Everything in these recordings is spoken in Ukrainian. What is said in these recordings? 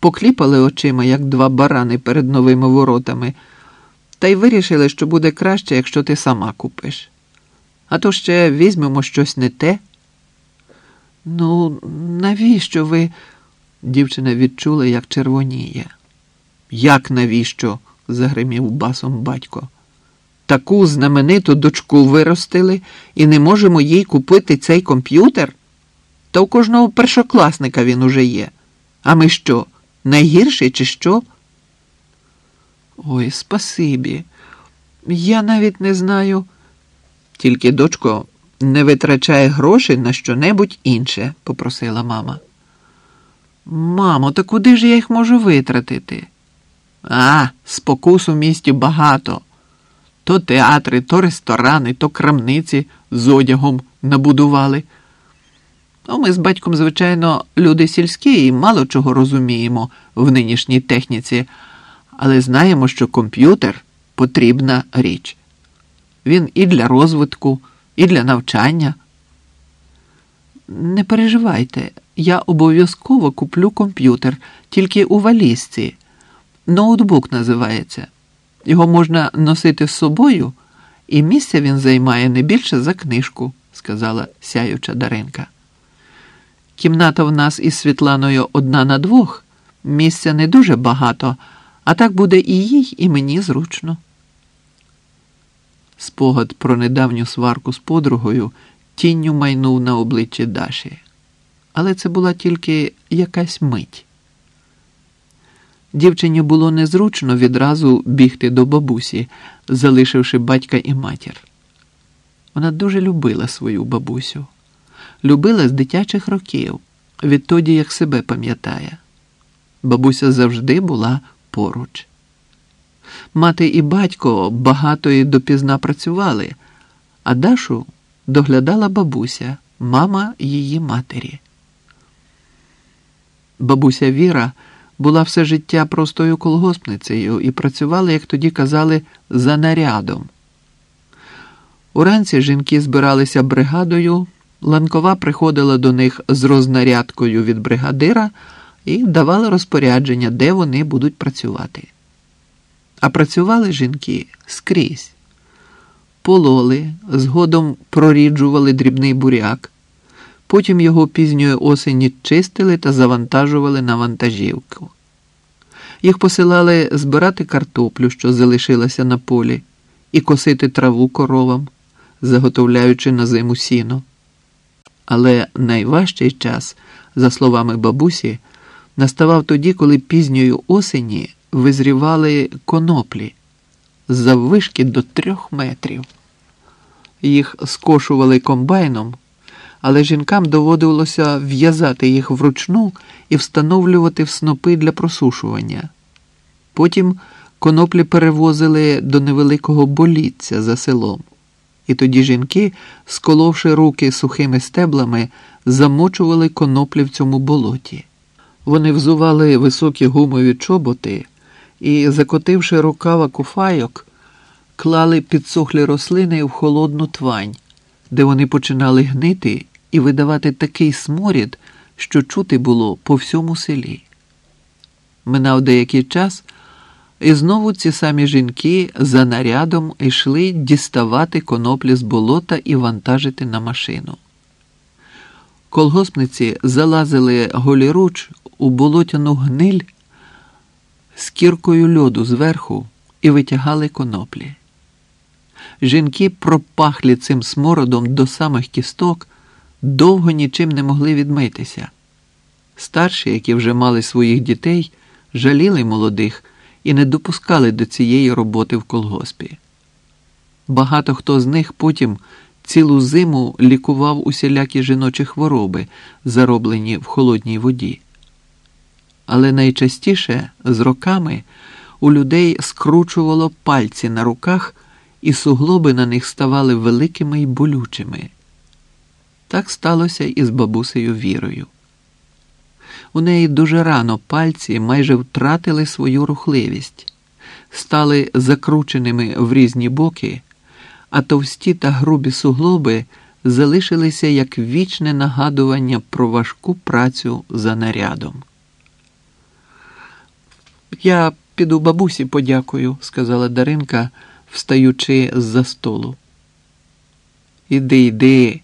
покліпали очима, як два барани перед новими воротами, та й вирішили, що буде краще, якщо ти сама купиш. А то ще візьмемо щось не те. Ну, навіщо ви? Дівчина відчула, як червоніє. Як навіщо? загримів басом батько. Таку знамениту дочку виростили і не можемо їй купити цей комп'ютер? Та у кожного першокласника він уже є. А ми що, найгірший чи що? Ой, спасибі. Я навіть не знаю. Тільки, дочко, не витрачай грошей на що-небудь інше, попросила мама. Мамо, та куди ж я їх можу витратити? А, спокус у місті багато. То театри, то ресторани, то крамниці з одягом набудували. Ну, ми з батьком, звичайно, люди сільські і мало чого розуміємо в нинішній техніці, але знаємо, що комп'ютер потрібна річ. Він і для розвитку, і для навчання. Не переживайте, я обов'язково куплю комп'ютер, тільки у валізці. Ноутбук називається. Його можна носити з собою, і місця він займає не більше за книжку, сказала сяюча Даринка. Кімната в нас із Світланою одна на двох, місця не дуже багато, а так буде і їй, і мені зручно. Спогад про недавню сварку з подругою тінню майнув на обличчі Даші. Але це була тільки якась мить. Дівчині було незручно відразу бігти до бабусі, залишивши батька і матір. Вона дуже любила свою бабусю, любила з дитячих років, відтоді як себе пам'ятає. Бабуся завжди була поруч. Мати і батько багато і допізна працювали, а Дашу доглядала бабуся, мама її матері. Бабуся Віра була все життя простою колгоспницею і працювала, як тоді казали, за нарядом. Уранці жінки збиралися бригадою, ланкова приходила до них з рознарядкою від бригадира і давала розпорядження, де вони будуть працювати. А працювали жінки скрізь. Пололи, згодом проріджували дрібний буряк, потім його пізньої осені чистили та завантажували на вантажівку. Їх посилали збирати картоплю, що залишилася на полі, і косити траву коровам, заготовляючи на зиму сіно. Але найважчий час, за словами бабусі, наставав тоді, коли пізньої осені визрівали коноплі заввишки до трьох метрів. Їх скошували комбайном, але жінкам доводилося в'язати їх вручну і встановлювати в снопи для просушування. Потім коноплі перевозили до невеликого боліття за селом, і тоді жінки, сколовши руки сухими стеблами, замочували коноплі в цьому болоті. Вони взували високі гумові чоботи і, закотивши рукава куфайок, клали підсохлі рослини в холодну твань, де вони починали гнити і видавати такий сморід, що чути було по всьому селі. Минав деякий час, і знову ці самі жінки за нарядом йшли діставати коноплі з болота і вантажити на машину. Колгоспниці залазили голіруч у болотяну гниль з кіркою льоду зверху і витягали коноплі. Жінки пропахлі цим смородом до самих кісток, довго нічим не могли відмитися. Старші, які вже мали своїх дітей, жаліли молодих і не допускали до цієї роботи в колгоспі. Багато хто з них потім цілу зиму лікував усілякі жіночі хвороби, зароблені в холодній воді. Але найчастіше з роками у людей скручувало пальці на руках, і суглоби на них ставали великими й болючими. Так сталося і з бабусею Вірою. У неї дуже рано пальці майже втратили свою рухливість, стали закрученими в різні боки, а товсті та грубі суглоби залишилися як вічне нагадування про важку працю за нарядом. Я піду бабусі подякую, сказала Даринка, встаючи з-за столу. Іди, йди,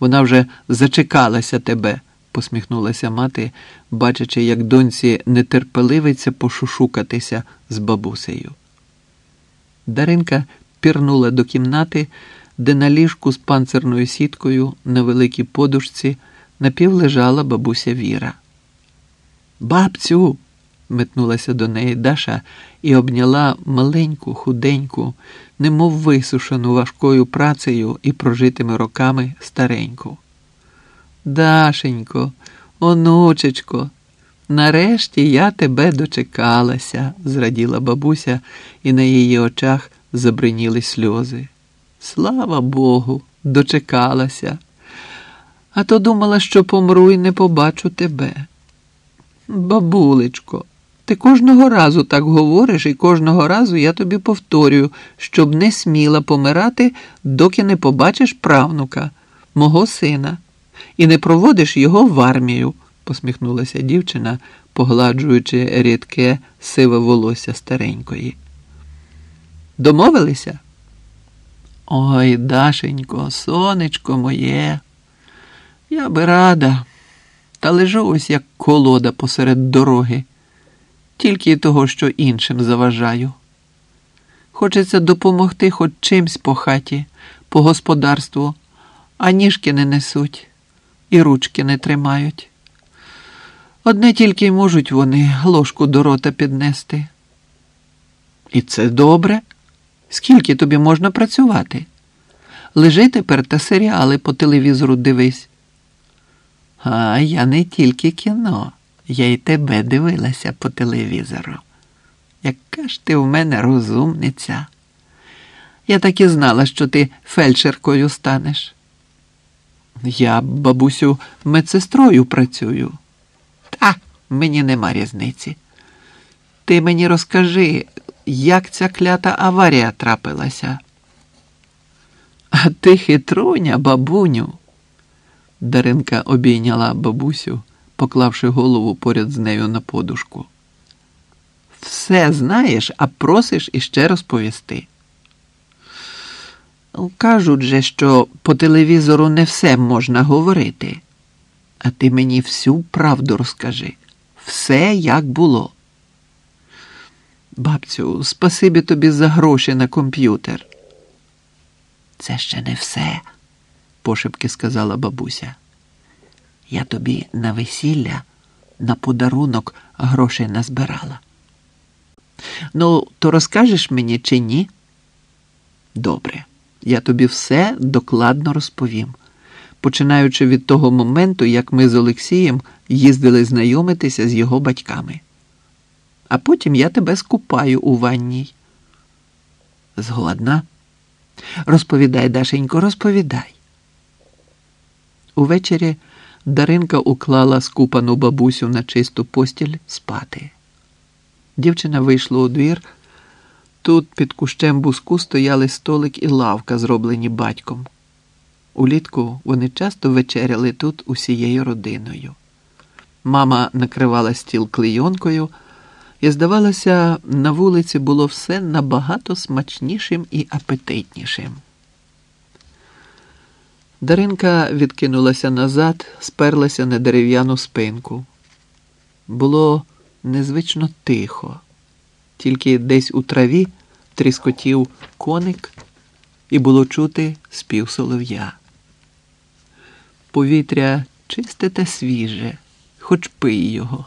вона вже зачекалася тебе, посміхнулася мати, бачачи, як доньці нетерпеливиться пошушукатися з бабусею. Даринка пірнула до кімнати, де на ліжку з панцирною сіткою на великій подушці напівлежала бабуся Віра. Бабцю. метнулася до неї Даша і обняла маленьку, худеньку, немов висушену важкою працею і прожитими роками стареньку. Дашенько, онучечко, нарешті я тебе дочекалася, зраділа бабуся, і на її очах забриніли сльози. Слава Богу, дочекалася. А то думала, що помру і не побачу тебе. Бабулечко, ти кожного разу так говориш, і кожного разу я тобі повторюю, щоб не сміла помирати, доки не побачиш правнука, мого сина, і не проводиш його в армію, посміхнулася дівчина, погладжуючи рідке сиве волосся старенької. Домовилися? Ой, Дашенько, сонечко моє, я би рада, та лежу ось як колода посеред дороги, тільки того, що іншим заважаю. Хочеться допомогти хоч чимсь по хаті, по господарству, а ніжки не несуть і ручки не тримають. Одне тільки й можуть вони ложку до рота піднести. І це добре. Скільки тобі можна працювати? Лежи тепер та серіали по телевізору дивись. А я не тільки кіно, я й тебе дивилася по телевізору. Яка ж ти в мене розумниця? Я так і знала, що ти фельдшеркою станеш. Я, бабусю, медсестрою працюю. Та мені нема різниці. Ти мені розкажи, як ця клята аварія трапилася. А ти хитруня, бабуню. Даринка обійняла бабусю, поклавши голову поряд з нею на подушку. Все знаєш, а просиш іще розповісти. Кажуть же, що по телевізору не все можна говорити, а ти мені всю правду розкажи, все як було. Бабцю, спасибі тобі за гроші на комп'ютер. Це ще не все, пошепки сказала бабуся. Я тобі на весілля, на подарунок грошей назбирала. Ну, то розкажеш мені чи ні? Добре, я тобі все докладно розповім, починаючи від того моменту, як ми з Олексієм їздили знайомитися з його батьками а потім я тебе скупаю у ванній. Згодна. Розповідай, Дашенько, розповідай. Увечері Даринка уклала скупану бабусю на чисту постіль спати. Дівчина вийшла у двір. Тут під кущем буску стояли столик і лавка, зроблені батьком. Улітку вони часто вечеряли тут усією родиною. Мама накривала стіл клейонкою і, здавалося, на вулиці було все набагато смачнішим і апетитнішим. Даринка відкинулася назад, сперлася на дерев'яну спинку. Було незвично тихо, тільки десь у траві тріскотів коник, і було чути спів солов'я. Повітря чисте та свіже, хоч пий його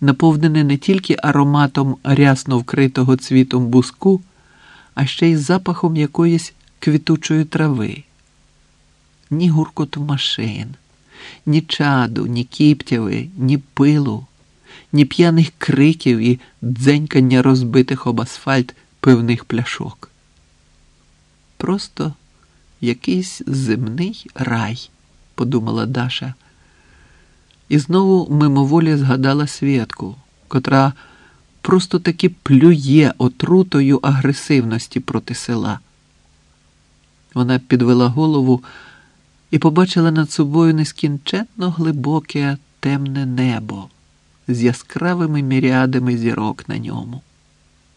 наповнене не тільки ароматом рясно вкритого цвітом буску, а ще й запахом якоїсь квітучої трави. Ні гуркоту машин, ні чаду, ні кіптяви, ні пилу, ні п'яних криків і дзенькання розбитих об асфальт пивних пляшок. Просто якийсь земний рай, подумала Даша і знову мимоволі згадала Святку, котра просто таки плює отрутою агресивності проти села. Вона підвела голову і побачила над собою нескінченно глибоке темне небо, з яскравими міріадами зірок на ньому.